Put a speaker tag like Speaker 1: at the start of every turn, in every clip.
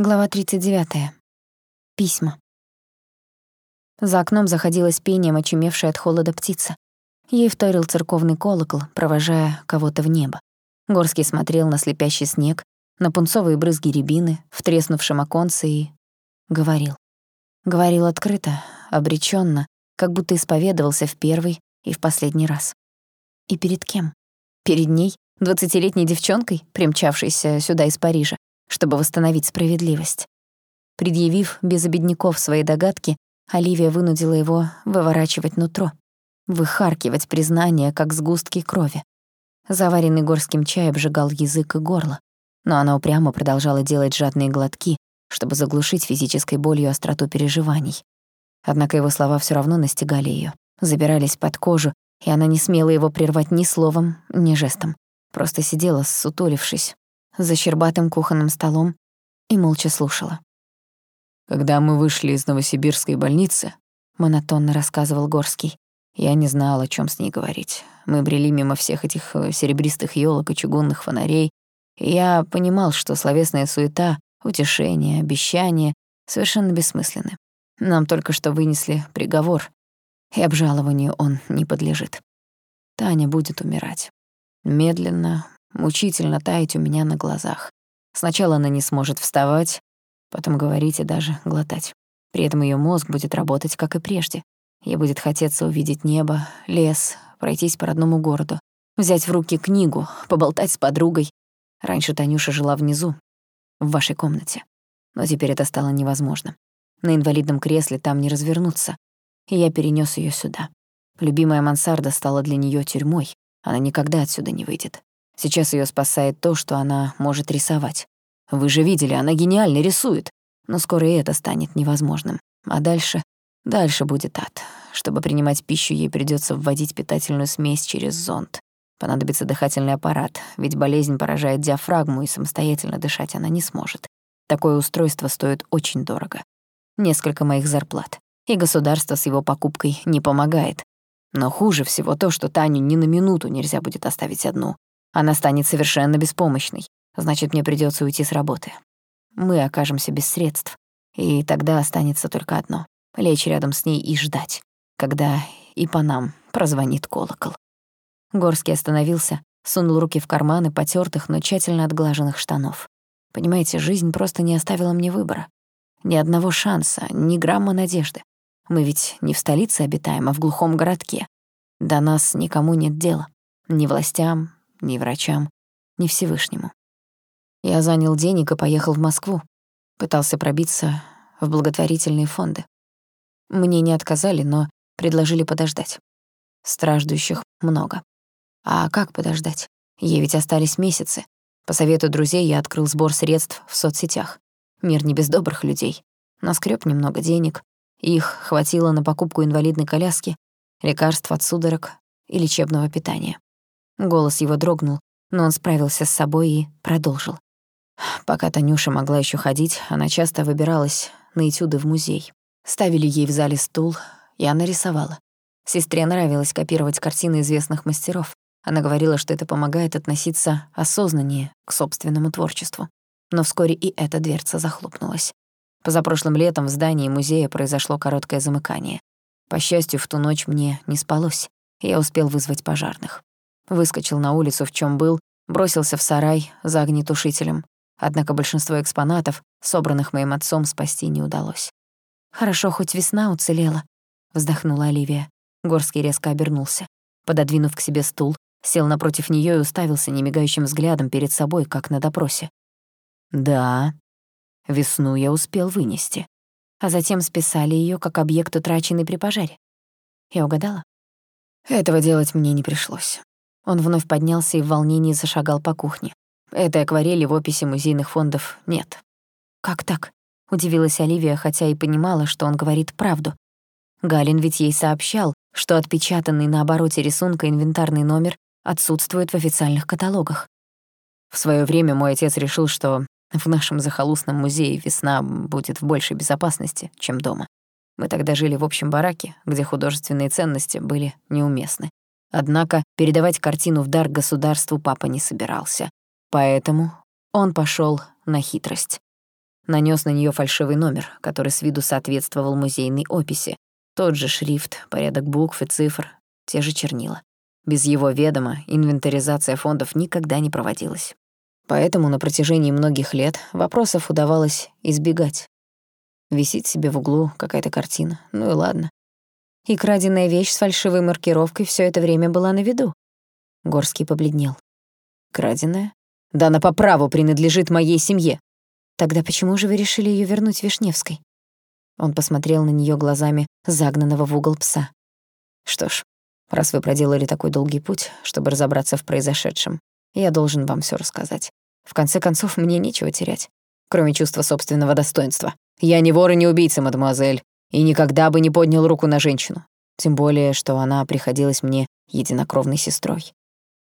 Speaker 1: Глава 39. Письма. За окном заходилась пением очумевшая от холода птица. Ей вторил церковный колокол, провожая кого-то в небо. Горский смотрел на слепящий снег, на пунцовые брызги рябины, в треснувшем оконце и... говорил. Говорил открыто, обреченно, как будто исповедовался в первый и в последний раз. И перед кем? Перед ней, двадцатилетней девчонкой, примчавшейся сюда из Парижа, чтобы восстановить справедливость. Предъявив без обедняков свои догадки, Оливия вынудила его выворачивать нутро, выхаркивать признание, как сгустки крови. Заваренный горским чай обжигал язык и горло, но она упрямо продолжала делать жадные глотки, чтобы заглушить физической болью остроту переживаний. Однако его слова все равно настигали ее, забирались под кожу, и она не смела его прервать ни словом, ни жестом. Просто сидела, ссутулившись, за щербатым кухонным столом и молча слушала.
Speaker 2: «Когда мы вышли из Новосибирской больницы», — монотонно рассказывал Горский, я не знал, о чем с ней говорить. Мы брели мимо всех этих э, серебристых елок и чугунных фонарей, и я понимал, что словесная суета, утешение, обещания совершенно бессмысленны. Нам только что вынесли приговор, и обжалованию он не подлежит. Таня будет умирать. Медленно, мучительно таять у меня на глазах. Сначала она не сможет вставать, потом говорить и даже глотать. При этом ее мозг будет работать, как и прежде. Ей будет хотеться увидеть небо, лес, пройтись по родному городу, взять в руки книгу, поболтать с подругой. Раньше Танюша жила внизу, в вашей комнате. Но теперь это стало невозможно. На инвалидном кресле там не развернуться. И я перенес ее сюда. Любимая мансарда стала для нее тюрьмой. Она никогда отсюда не выйдет. Сейчас ее спасает то, что она может рисовать. Вы же видели, она гениально рисует. Но скоро и это станет невозможным. А дальше... Дальше будет ад. Чтобы принимать пищу, ей придется вводить питательную смесь через зонд. Понадобится дыхательный аппарат, ведь болезнь поражает диафрагму, и самостоятельно дышать она не сможет. Такое устройство стоит очень дорого. Несколько моих зарплат. И государство с его покупкой не помогает. Но хуже всего то, что Таню ни на минуту нельзя будет оставить одну. Она станет совершенно беспомощной. Значит, мне придётся уйти с работы. Мы окажемся без средств. И тогда останется только одно — лечь рядом с ней и ждать, когда и по нам прозвонит колокол. Горский остановился, сунул руки в карманы потёртых, но тщательно отглаженных штанов. Понимаете, жизнь просто не оставила мне выбора. Ни одного шанса, ни грамма надежды. Мы ведь не в столице обитаем, а в глухом городке. До нас никому нет дела. Ни властям, ни врачам, ни Всевышнему. Я занял денег и поехал в Москву. Пытался пробиться в благотворительные фонды. Мне не отказали, но предложили подождать. Страждущих много. А как подождать? Ей ведь остались месяцы. По совету друзей я открыл сбор средств в соцсетях. Мир не без добрых людей. Наскрёб немного денег. Их хватило на покупку инвалидной коляски, лекарств от судорог и лечебного питания. Голос его дрогнул, но он справился с собой и продолжил. Пока Танюша могла еще ходить, она часто выбиралась на этюды в музей. Ставили ей в зале стул, и она рисовала. Сестре нравилось копировать картины известных мастеров. Она говорила, что это помогает относиться осознаннее к собственному творчеству. Но вскоре и эта дверца захлопнулась. Позапрошлым летом в здании музея произошло короткое замыкание. По счастью, в ту ночь мне не спалось, и я успел вызвать пожарных. Выскочил на улицу, в чем был, бросился в сарай за огнетушителем. Однако большинство экспонатов, собранных моим отцом, спасти не удалось. «Хорошо, хоть весна уцелела», — вздохнула Оливия. Горский резко обернулся. Пододвинув к себе стул, сел напротив неё и уставился немигающим взглядом перед собой, как на допросе. «Да, весну я успел вынести». А затем списали её как объект, утраченный при пожаре. Я угадала? Этого делать мне не пришлось. Он вновь поднялся и в волнении зашагал по кухне. Этой акварели в описи музейных фондов нет. «Как так?» — удивилась Оливия, хотя и понимала, что он говорит правду. Галин ведь ей сообщал, что отпечатанный на обороте рисунка инвентарный номер отсутствует в официальных каталогах. В своё время мой отец решил, что в нашем захолустном музее весна будет в большей безопасности, чем дома. Мы тогда жили в общем бараке, где художественные ценности были неуместны. Однако передавать картину в дар государству папа не собирался. Поэтому он пошёл на хитрость. нанес на нее фальшивый номер, который с виду соответствовал музейной описи. Тот же шрифт, порядок букв и цифр, те же чернила. Без его ведома инвентаризация фондов никогда не проводилась. Поэтому на протяжении многих лет вопросов удавалось избегать. Висит себе в углу какая-то картина, ну и ладно.
Speaker 1: И краденая вещь с фальшивой маркировкой все это время была на виду. Горский побледнел.
Speaker 2: Краденая? Да она по праву принадлежит моей семье.
Speaker 1: Тогда почему же вы решили ее вернуть Вишневской? Он посмотрел на нее глазами загнанного в угол пса.
Speaker 2: Что ж, раз вы проделали такой долгий путь, чтобы разобраться в произошедшем, я должен вам все рассказать. В конце концов, мне нечего терять, кроме чувства собственного достоинства. Я не вор и не убийца, мадемуазель, и никогда бы не поднял руку на женщину. Тем более, что она приходилась мне единокровной сестрой.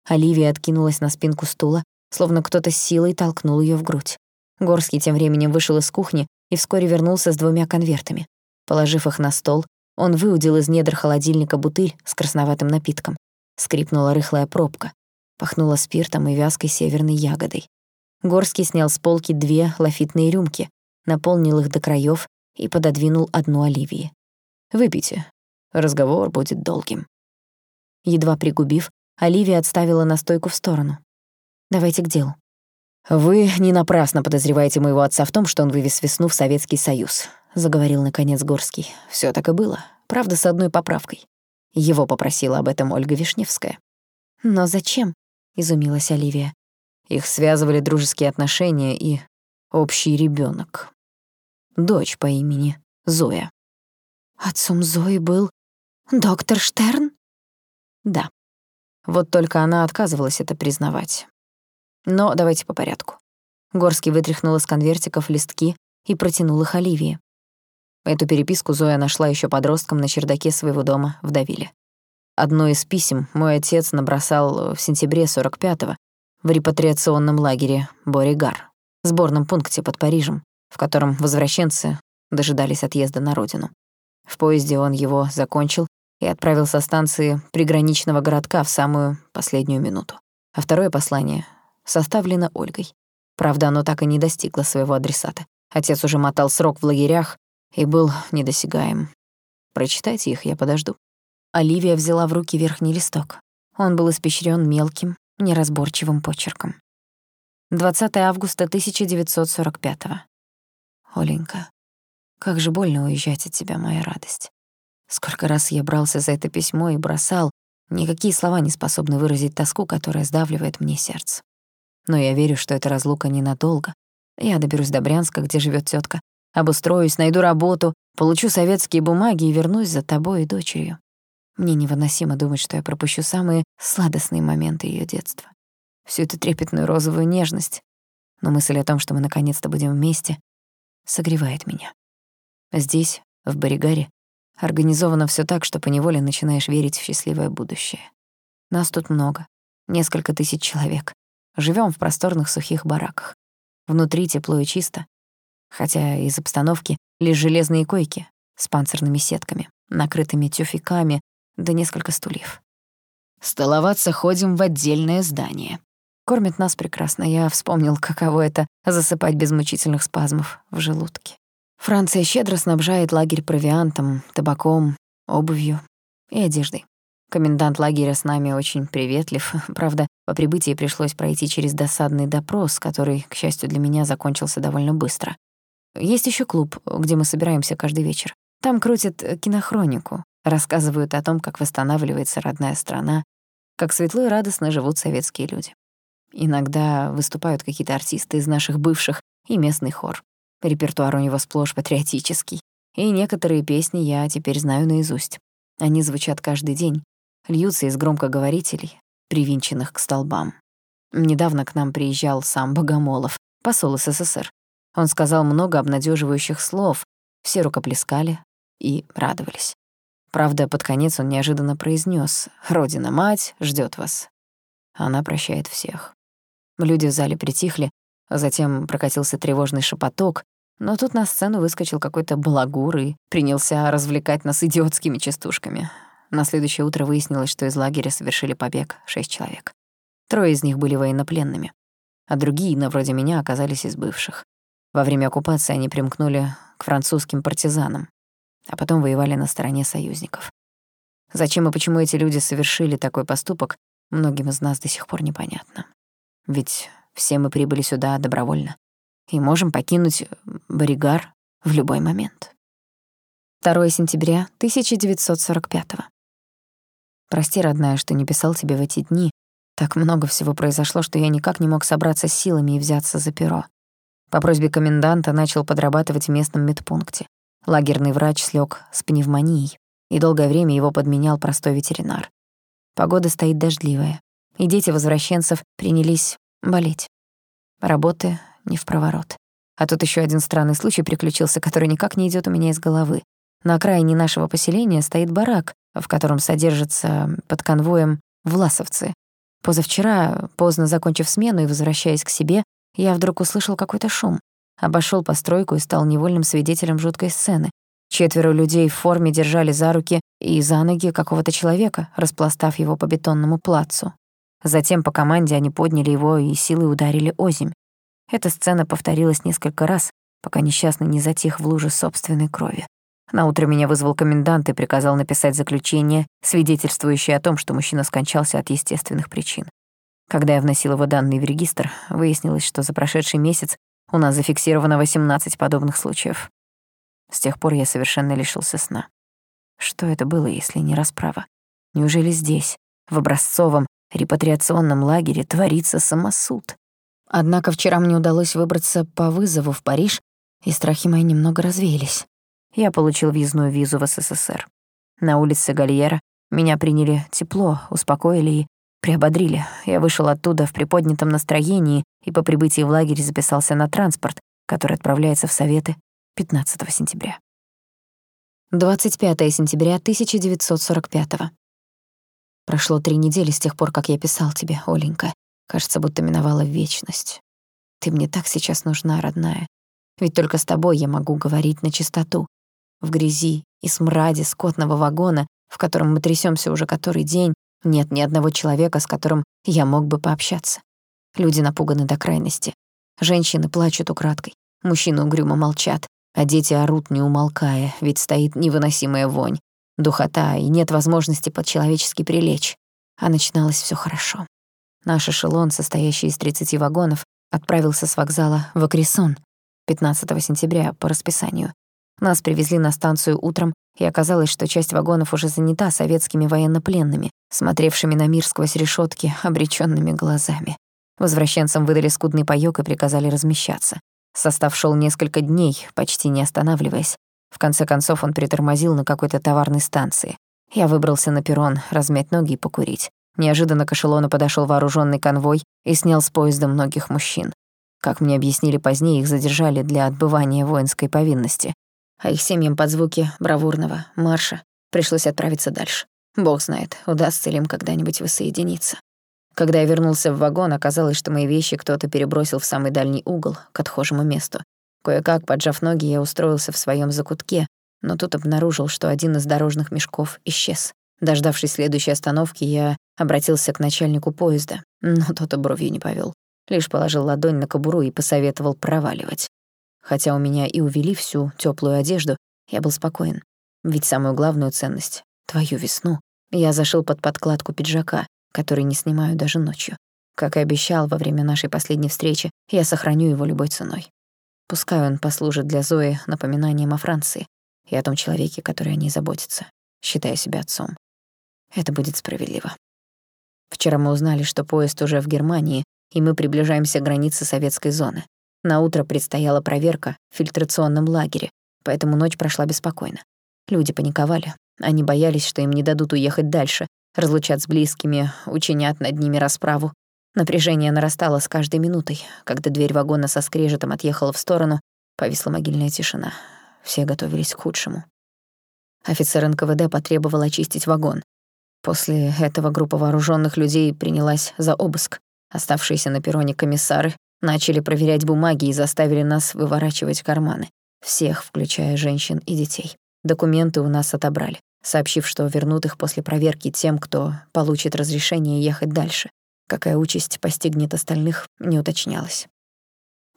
Speaker 1: Оливия откинулась на спинку стула, словно кто-то с силой толкнул ее в грудь. Горский тем временем вышел из кухни и вскоре вернулся с двумя конвертами. Положив их на стол, он выудил из недр холодильника бутыль с красноватым напитком. Скрипнула рыхлая пробка. Пахнуло спиртом и вязкой северной ягодой. Горский снял с полки две лафитные рюмки, наполнил их до краев и пододвинул одну Оливии.
Speaker 2: «Выпейте. Разговор будет долгим».
Speaker 1: Едва пригубив, Оливия отставила настойку в сторону. «Давайте к делу.
Speaker 2: «Вы не напрасно подозреваете моего отца в том, что он вывез весну в Советский Союз», — заговорил наконец Горский. Всё так и было, правда, с одной поправкой. Его попросила об этом Ольга Вишневская.
Speaker 1: «Но зачем?» — изумилась Оливия.
Speaker 2: Их связывали дружеские отношения и общий ребёнок. Дочь по имени Зоя.
Speaker 1: Отцом Зои был доктор Штерн?
Speaker 2: Да. Вот только она отказывалась это признавать. Но давайте по порядку. Горский вытряхнул из конвертиков листки и протянул их Оливии. Эту переписку Зоя нашла еще подростком на чердаке своего дома в Давиле. Одно из писем мой отец набросал в сентябре 45-го в репатриационном лагере Боригар, сборном пункте под Парижем, в котором возвращенцы дожидались отъезда на родину. В поезде он его закончил и отправил со станции приграничного городка в самую последнюю минуту. А второе послание составлено Ольгой. Правда, оно так и не достигло своего адресата. Отец уже мотал срок в лагерях и был недосягаем. Прочитайте их, я подожду.
Speaker 1: Оливия взяла в руки верхний листок. Он был испещрен мелким, неразборчивым почерком. 20 августа 1945 -го. Оленька, как же больно уезжать от тебя, моя радость. Сколько раз я брался за это письмо и бросал, никакие слова не способны выразить тоску, которая сдавливает мне сердце. Но я верю, что эта разлука ненадолго. Я доберусь до Брянска, где живет тетка, обустроюсь, найду работу, получу советские бумаги и вернусь за тобой и дочерью. Мне невыносимо думать, что я пропущу самые сладостные моменты ее детства. Всю эту трепетную розовую нежность. Но мысль о том, что мы наконец-то будем вместе, согревает меня. Здесь, в Боригаре, организовано все так, что поневоле начинаешь верить в счастливое будущее. Нас тут много, несколько тысяч человек. Живем в просторных сухих бараках. Внутри тепло и чисто, хотя из обстановки лишь железные койки с панцирными сетками, накрытыми тюфяками, да несколько стульев. Столоваться ходим в отдельное здание. Кормят нас прекрасно. Я вспомнил, каково это — засыпать без мучительных спазмов в желудке. Франция щедро снабжает лагерь провиантом, табаком, обувью и одеждой. Комендант лагеря с нами очень приветлив. Правда, по прибытии пришлось пройти через досадный допрос, который, к счастью для меня, закончился довольно быстро. Есть еще клуб, где мы собираемся каждый вечер. Там крутят кинохронику, рассказывают о том, как восстанавливается родная страна, как светло и радостно живут советские люди. Иногда выступают какие-то артисты из наших бывших и местный хор. Репертуар у него сплошь патриотический. И некоторые песни я теперь знаю наизусть. Они звучат каждый день, льются из громкоговорителей, привинченных к столбам. Недавно к нам приезжал сам Богомолов, посол СССР. Он сказал много обнадеживающих слов, все рукоплескали и радовались. Правда, под конец он неожиданно произнес: «Родина-мать ждет вас». Она прощает всех. Люди в зале притихли, а затем прокатился тревожный шепоток, но тут на сцену выскочил какой-то балагур и принялся развлекать нас идиотскими частушками. На следующее утро выяснилось, что из лагеря совершили побег шесть человек. Трое из них были военнопленными, а другие, на вроде меня, оказались из бывших.
Speaker 2: Во время оккупации они примкнули к французским партизанам, а потом воевали на стороне союзников. Зачем и почему эти люди совершили такой поступок, многим из нас до сих пор непонятно. Ведь все мы прибыли сюда добровольно и можем покинуть Боригар в любой момент.
Speaker 1: 2 сентября 1945 Прости, родная, что не писал тебе в эти дни. Так много всего произошло, что я никак не мог собраться с силами и взяться за перо. По просьбе коменданта начал подрабатывать в местном медпункте. Лагерный врач слег с пневмонией, и долгое время его подменял простой ветеринар. Погода стоит дождливая, и дети возвращенцев принялись болеть. Работы не в проворот. А тут еще один странный случай приключился, который никак не идет у меня из головы. На окраине нашего поселения стоит барак, в котором содержатся под конвоем власовцы. Позавчера, поздно закончив смену и возвращаясь к себе, я вдруг услышал какой-то шум. Обошел постройку и стал невольным свидетелем жуткой сцены. Четверо людей в форме держали за руки и за ноги какого-то человека, распластав его по бетонному плацу. Затем по команде они подняли его и силой ударили озимь. Эта сцена повторилась несколько раз, пока несчастный не затих в луже собственной крови. Наутро меня вызвал комендант и приказал написать заключение, свидетельствующее о том, что мужчина скончался от естественных причин. Когда я вносил его данные в регистр, выяснилось, что за прошедший месяц у нас зафиксировано 18 подобных случаев. С тех пор я совершенно лишился сна. Что это было, если не расправа? Неужели здесь, в образцовом репатриационном лагере, творится самосуд? Однако вчера мне удалось выбраться по вызову в Париж, и страхи мои немного развеялись. Я получил въездную визу в СССР. На улице Гальера меня приняли тепло, успокоили и приободрили. Я вышел оттуда в приподнятом настроении и по прибытии в лагерь записался на транспорт, который отправляется в Советы 15 сентября. 25 сентября 1945 Прошло три недели с тех пор, как я писал тебе, Оленька. Кажется, будто миновала вечность. Ты мне так сейчас нужна, родная. Ведь только с тобой я могу говорить на чистоту. В грязи и смраде скотного вагона, в котором мы трясемся уже который день, нет ни одного человека, с которым я мог бы пообщаться. Люди напуганы до крайности. Женщины плачут украдкой, мужчины угрюмо молчат, а дети орут, не умолкая, ведь стоит невыносимая вонь, духота, и нет возможности по-человечески прилечь. А начиналось все хорошо. Наш эшелон, состоящий из 30 вагонов, отправился с вокзала в Акрисон 15 сентября по расписанию. Нас привезли на станцию утром, и оказалось, что часть вагонов уже занята советскими военнопленными, смотревшими на мир сквозь решетки обречёнными глазами. Возвращенцам выдали скудный паёк и приказали размещаться. Состав шел несколько дней, почти не останавливаясь. В конце концов он притормозил на какой-то товарной станции. Я выбрался на перрон, размять ноги и покурить. Неожиданно к эшелону подошел вооруженный конвой и снял с поезда многих мужчин. Как мне объяснили позднее, их задержали для отбывания воинской повинности. А их семьям под звуки бравурного марша пришлось отправиться дальше. Бог знает, удастся ли им когда-нибудь воссоединиться. Когда я вернулся в вагон, оказалось, что мои вещи кто-то перебросил в самый дальний угол, к отхожему месту. Кое-как, поджав ноги, я устроился в своем закутке, но тут обнаружил, что один из дорожных мешков исчез. Дождавшись следующей остановки, я обратился к начальнику поезда, но тот и бровью не повел. Лишь положил ладонь на кобуру и посоветовал проваливать. Хотя у меня и увели всю теплую одежду, я был спокоен. Ведь самую главную ценность — твою весну — я зашил под подкладку пиджака, который не снимаю даже ночью. Как и обещал во время нашей последней встречи, я сохраню его любой ценой. Пускай он послужит для Зои напоминанием о Франции и о том человеке, который о ней заботится, считая себя отцом. Это будет справедливо. Вчера мы узнали, что поезд уже в Германии, и мы приближаемся к границе советской зоны. На утро предстояла проверка в фильтрационном лагере, поэтому ночь прошла беспокойно. Люди паниковали. Они боялись, что им не дадут уехать дальше, разлучат с близкими, учинят над ними расправу. Напряжение нарастало с каждой минутой. Когда дверь вагона со скрежетом отъехала в сторону, повисла могильная тишина. Все готовились к худшему. Офицер НКВД потребовал очистить вагон. После этого группа вооруженных людей принялась за обыск. Оставшиеся на перроне комиссары начали проверять бумаги и заставили нас выворачивать карманы. Всех, включая женщин и детей. Документы у нас отобрали, сообщив, что вернут их после проверки тем, кто получит разрешение ехать дальше. Какая участь постигнет остальных, не уточнялось.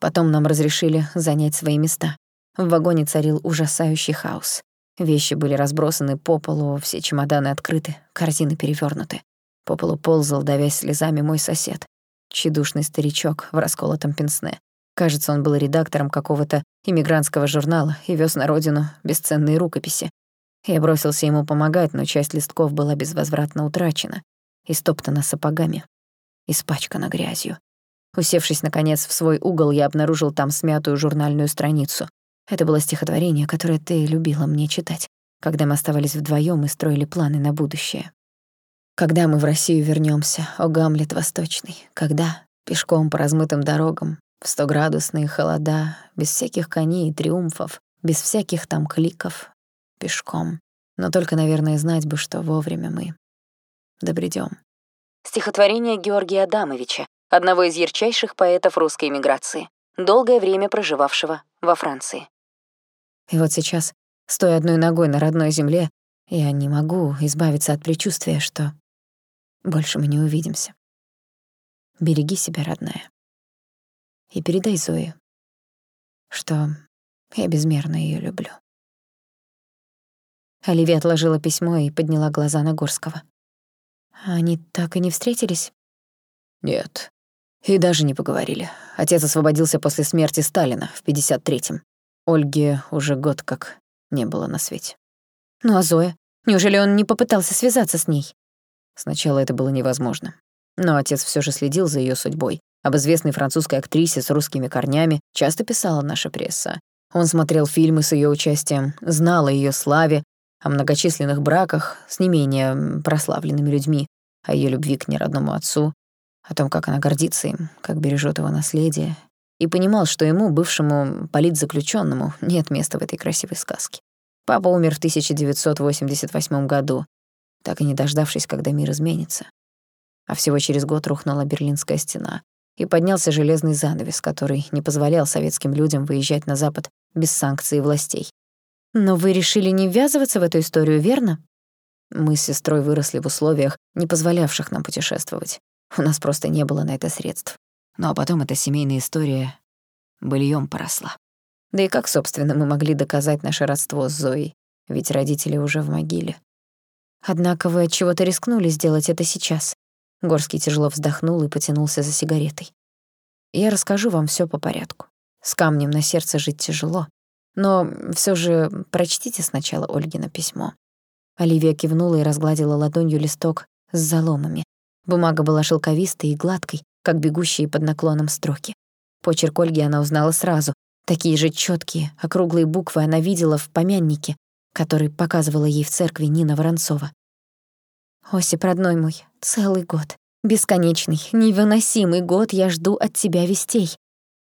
Speaker 1: Потом нам разрешили занять свои места. В вагоне царил ужасающий хаос. Вещи были разбросаны по полу, все чемоданы открыты, корзины перевернуты. По полу ползал, давясь слезами, мой сосед. Чедушный старичок в расколотом пенсне. Кажется, он был редактором какого-то иммигрантского журнала и вез на родину бесценные рукописи. Я бросился ему помогать, но часть листков была безвозвратно утрачена и стоптана сапогами, испачкана грязью. Усевшись, наконец, в свой угол, я обнаружил там смятую журнальную страницу. Это было стихотворение, которое ты любила мне читать, когда мы оставались вдвоем и строили планы на будущее. Когда мы в Россию вернемся, о Гамлет Восточный? Когда? Пешком по размытым дорогам, в стоградусные холода, без всяких коней и триумфов, без всяких там кликов, пешком. Но только, наверное, знать бы, что вовремя мы добредем.
Speaker 3: Стихотворение Георгия Адамовича, одного из ярчайших поэтов русской эмиграции, долгое время проживавшего во Франции.
Speaker 1: И вот сейчас, стоя одной ногой на родной земле, я не могу избавиться от предчувствия, что больше мы не увидимся. Береги себя, родная. И передай Зое, что я безмерно ее люблю. Оливия отложила письмо и подняла глаза на Горского. Они так и не встретились?
Speaker 2: Нет. И даже не поговорили. Отец освободился после смерти Сталина в 53-м. Ольги уже год как не было на свете.
Speaker 1: Ну а Зоя? Неужели он не попытался связаться с ней?
Speaker 2: Сначала это было невозможно. Но отец все же следил за ее судьбой. Об известной французской актрисе с русскими корнями часто писала наша пресса. Он смотрел фильмы с ее участием, знал о ее славе, о многочисленных браках с не менее прославленными людьми, о ее любви к неродному отцу, о том, как она гордится им, как бережет его наследие, и понимал, что ему, бывшему политзаключенному, нет места в этой красивой сказке. Папа умер в 1988 году, так и не дождавшись, когда мир изменится. А всего через год рухнула Берлинская стена, и поднялся железный занавес, который не позволял советским людям выезжать на Запад без санкций властей.
Speaker 1: Но вы решили не ввязываться в эту историю, верно?
Speaker 2: Мы с сестрой выросли в условиях, не позволявших нам путешествовать. У нас просто не было на это средств. Ну а потом эта семейная история быльём поросла. Да и как, собственно, мы могли доказать наше родство с Зоей? Ведь родители уже в могиле.
Speaker 1: Однако вы от чего-то рискнули сделать это сейчас. Горский тяжело вздохнул и потянулся за сигаретой.
Speaker 2: Я расскажу вам всё по порядку. С камнем на сердце жить тяжело. Но всё же прочтите сначала Ольгино письмо.
Speaker 1: Оливия кивнула и разгладила ладонью листок с заломами. Бумага была шелковистой и гладкой, как бегущие под наклоном строки. Почерк Ольги она узнала сразу. Такие же чёткие, округлые буквы она видела в помяннике, который показывала ей в церкви Нина Воронцова. «Осип, родной мой, целый год, бесконечный, невыносимый год я жду от тебя вестей.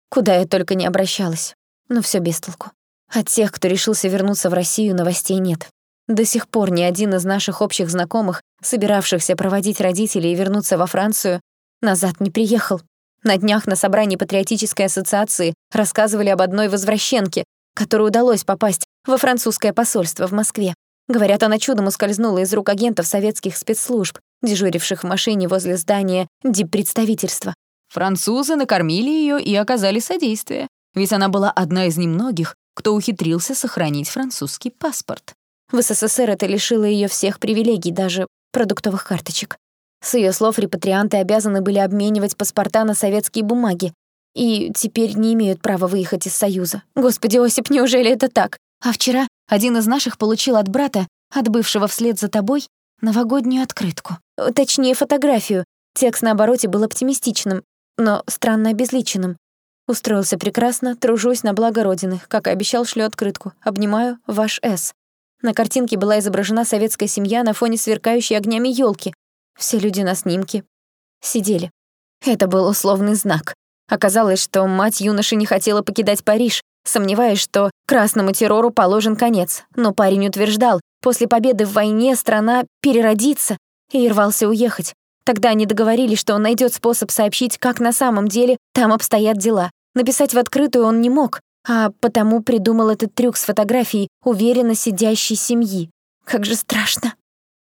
Speaker 1: Куда я только не обращалась, но всё без толку. От тех, кто решился вернуться в Россию, новостей нет. До сих пор ни один из наших общих знакомых, собиравшихся проводить родителей и вернуться во Францию, назад не приехал. На днях на собрании Патриотической ассоциации рассказывали об одной возвращенке, которой удалось попасть во французское посольство в Москве. Говорят, она чудом ускользнула из рук агентов советских спецслужб, дежуривших в машине возле здания диппредставительства.
Speaker 4: Французы накормили ее и оказали содействие, ведь она была одна из немногих, кто ухитрился сохранить французский паспорт.
Speaker 1: В СССР это лишило ее всех привилегий, даже продуктовых карточек. С ее слов репатрианты обязаны были обменивать паспорта на советские бумаги, и теперь не имеют права выехать из Союза. Господи, Осип, неужели это так? А вчера один из наших получил от брата, от бывшего вслед за тобой, новогоднюю открытку. Точнее, фотографию. Текст на обороте был оптимистичным, но странно обезличенным. Устроился прекрасно, тружусь на благо Родины, как и обещал, шлю открытку. Обнимаю, ваш С. На картинке была изображена советская семья на фоне сверкающей огнями елки. Все люди на снимке сидели. Это был условный знак. Оказалось, что мать юноши не хотела покидать Париж, сомневаясь, что красному террору положен конец. Но парень утверждал, после победы в войне страна переродится, и рвался уехать. Тогда они договорились, что он найдет способ сообщить, как на самом деле там обстоят дела. Написать в открытую он не мог, а потому придумал этот трюк с фотографией уверенно сидящей семьи. Как же страшно.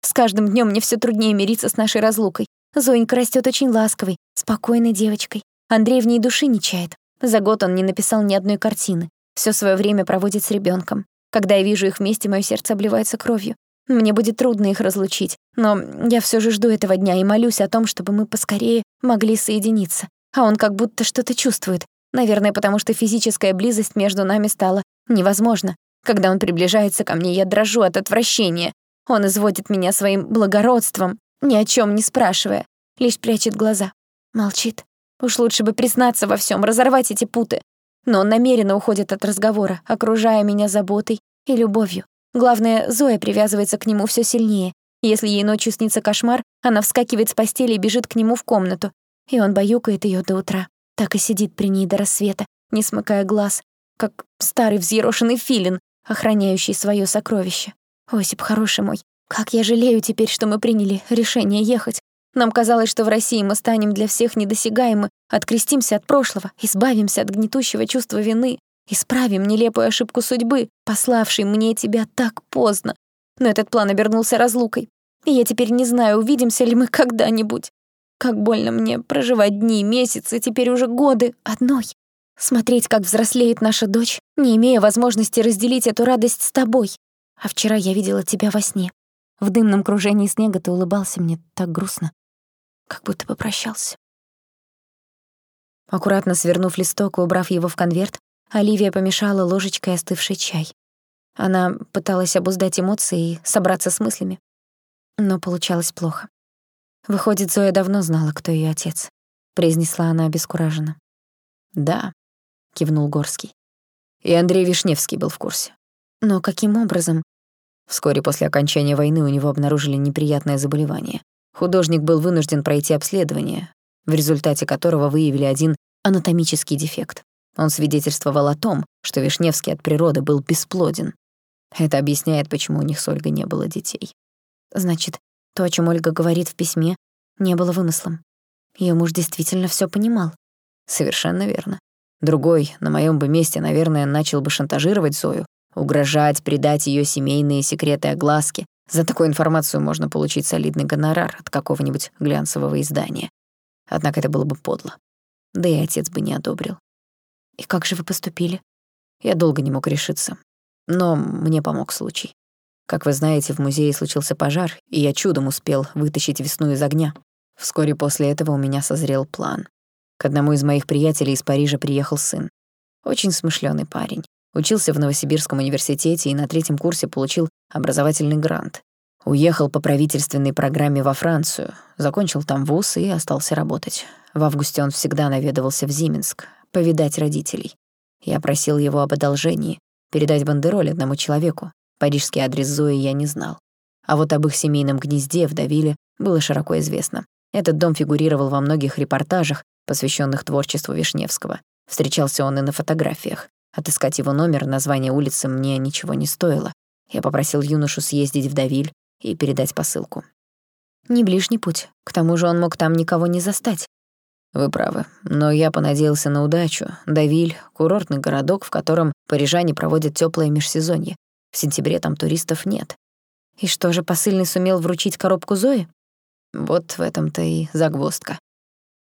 Speaker 1: С каждым днем мне все труднее мириться с нашей разлукой. Зоенька растет очень ласковой, спокойной девочкой. Андрей в ней души не чает. За год он не написал ни одной картины. Все свое время проводит с ребенком. Когда я вижу их вместе, мое сердце обливается кровью. Мне будет трудно их разлучить, но я все же жду этого дня и молюсь о том, чтобы мы поскорее могли соединиться. А он как будто что-то чувствует. Наверное, потому что физическая близость между нами стала невозможна. Когда он приближается ко мне, я дрожу от отвращения. Он изводит меня своим благородством, ни о чем не спрашивая, лишь прячет глаза. Молчит. Уж лучше бы признаться во всем, разорвать эти путы. Но он намеренно уходит от разговора, окружая меня заботой и любовью. Главное, Зоя привязывается к нему все сильнее. Если ей ночью снится кошмар, она вскакивает с постели и бежит к нему в комнату. И он баюкает ее до утра. Так и сидит при ней до рассвета, не смыкая глаз, как старый взъерошенный филин, охраняющий свое сокровище. Осип, хороший мой, как я жалею теперь, что мы приняли решение ехать. Нам казалось, что в России мы станем для всех недосягаемы, открестимся от прошлого, избавимся от гнетущего чувства вины, Исправим нелепую ошибку судьбы, пославшей мне тебя так поздно. Но этот план обернулся разлукой. И я теперь не знаю, увидимся ли мы когда-нибудь. Как больно мне проживать дни, месяцы, теперь уже годы одной. Смотреть, как взрослеет наша дочь, не имея возможности разделить эту радость с тобой. А вчера я видела тебя во сне. В дымном кружении снега ты улыбался мне так грустно, как будто попрощался. Аккуратно свернув листок и убрав его в конверт, Оливия помешала ложечкой остывший чай. Она пыталась обуздать эмоции и собраться с мыслями. Но получалось плохо. Выходит, Зоя давно знала, кто ее отец, произнесла она обескураженно.
Speaker 2: Да, кивнул Горский. И Андрей Вишневский был в курсе.
Speaker 1: Но каким образом?
Speaker 2: Вскоре после окончания войны у него обнаружили неприятное заболевание. Художник был вынужден пройти обследование, в результате которого выявили один анатомический дефект. Он свидетельствовал о том, что Вишневский от природы был бесплоден. Это объясняет, почему у них с Ольгой не было детей.
Speaker 1: Значит, то, о чем Ольга говорит в письме, не было вымыслом. Ее муж действительно все понимал.
Speaker 2: Совершенно верно. Другой, на моем бы месте, наверное, начал бы шантажировать Зою, угрожать, предать ее семейные секреты огласки. За такую информацию можно получить солидный гонорар от какого-нибудь глянцевого издания. Однако это было бы подло. Да и отец бы не одобрил.
Speaker 1: И как же вы поступили?
Speaker 2: Я долго не мог решиться. Но мне помог случай. Как вы знаете, в музее случился пожар, и я чудом успел вытащить весну из огня. Вскоре после этого у меня созрел план. К одному из моих приятелей из Парижа приехал сын. Очень смышленый парень. Учился в Новосибирском университете и на третьем курсе получил образовательный грант. Уехал по правительственной программе во Францию, закончил там вуз и остался работать. В августе он всегда наведывался в Зименск, повидать родителей. Я просил его об одолжении, передать бандероль одному человеку. Парижский адрес Зои я не знал. А вот об их семейном гнезде в Давиле было широко известно. Этот дом фигурировал во многих репортажах, посвященных творчеству Вишневского. Встречался он и на фотографиях. Отыскать его номер, название улицы мне ничего не стоило. Я попросил юношу съездить в Давиль и передать посылку.
Speaker 1: Не ближний путь. К тому же он мог там никого не застать.
Speaker 2: Вы правы, но я понадеялся на удачу. Давиль — курортный городок, в котором парижане проводят теплое межсезонье. В сентябре там туристов нет.
Speaker 1: И что же, посыльный сумел вручить коробку Зои?
Speaker 2: Вот в этом-то и загвоздка.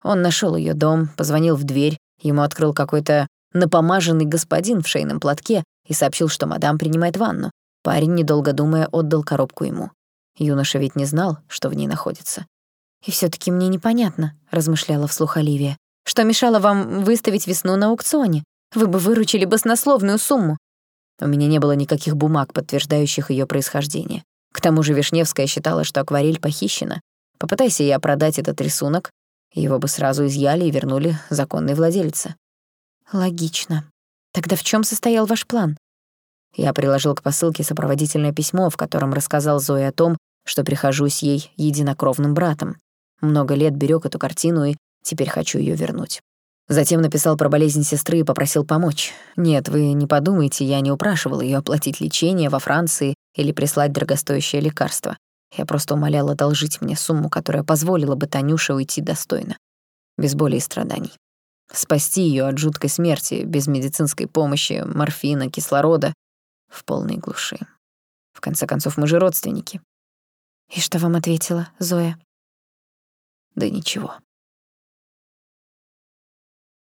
Speaker 2: Он нашел ее дом, позвонил в дверь, ему открыл какой-то напомаженный господин в шейном платке и сообщил, что мадам принимает ванну. Парень, недолго думая, отдал коробку ему. Юноша ведь не знал, что в ней находится.
Speaker 1: «И все таки мне непонятно», — размышляла вслух Оливия. «Что мешало вам выставить весну на аукционе? Вы бы выручили баснословную сумму».
Speaker 2: У меня не было никаких бумаг, подтверждающих ее происхождение. К тому же Вишневская считала, что акварель похищена. Попытайся я продать этот рисунок, его бы сразу изъяли и вернули законной владельце.
Speaker 1: Логично. Тогда в чем состоял ваш план?
Speaker 2: Я приложил к посылке сопроводительное письмо, в котором рассказал Зое о том, что прихожусь ей единокровным братом. Много лет берег эту картину и теперь хочу ее вернуть. Затем написал про болезнь сестры и попросил помочь. Нет, вы не подумайте, я не упрашивал ее оплатить лечение во Франции или прислать дорогостоящее лекарство. Я просто умолял одолжить мне сумму, которая позволила бы Танюше уйти достойно, без боли и страданий. Спасти ее от жуткой смерти, без медицинской помощи, морфина, кислорода, в полной глуши. В конце концов, мы же родственники.
Speaker 1: И что вам ответила Зоя?
Speaker 2: Да ничего.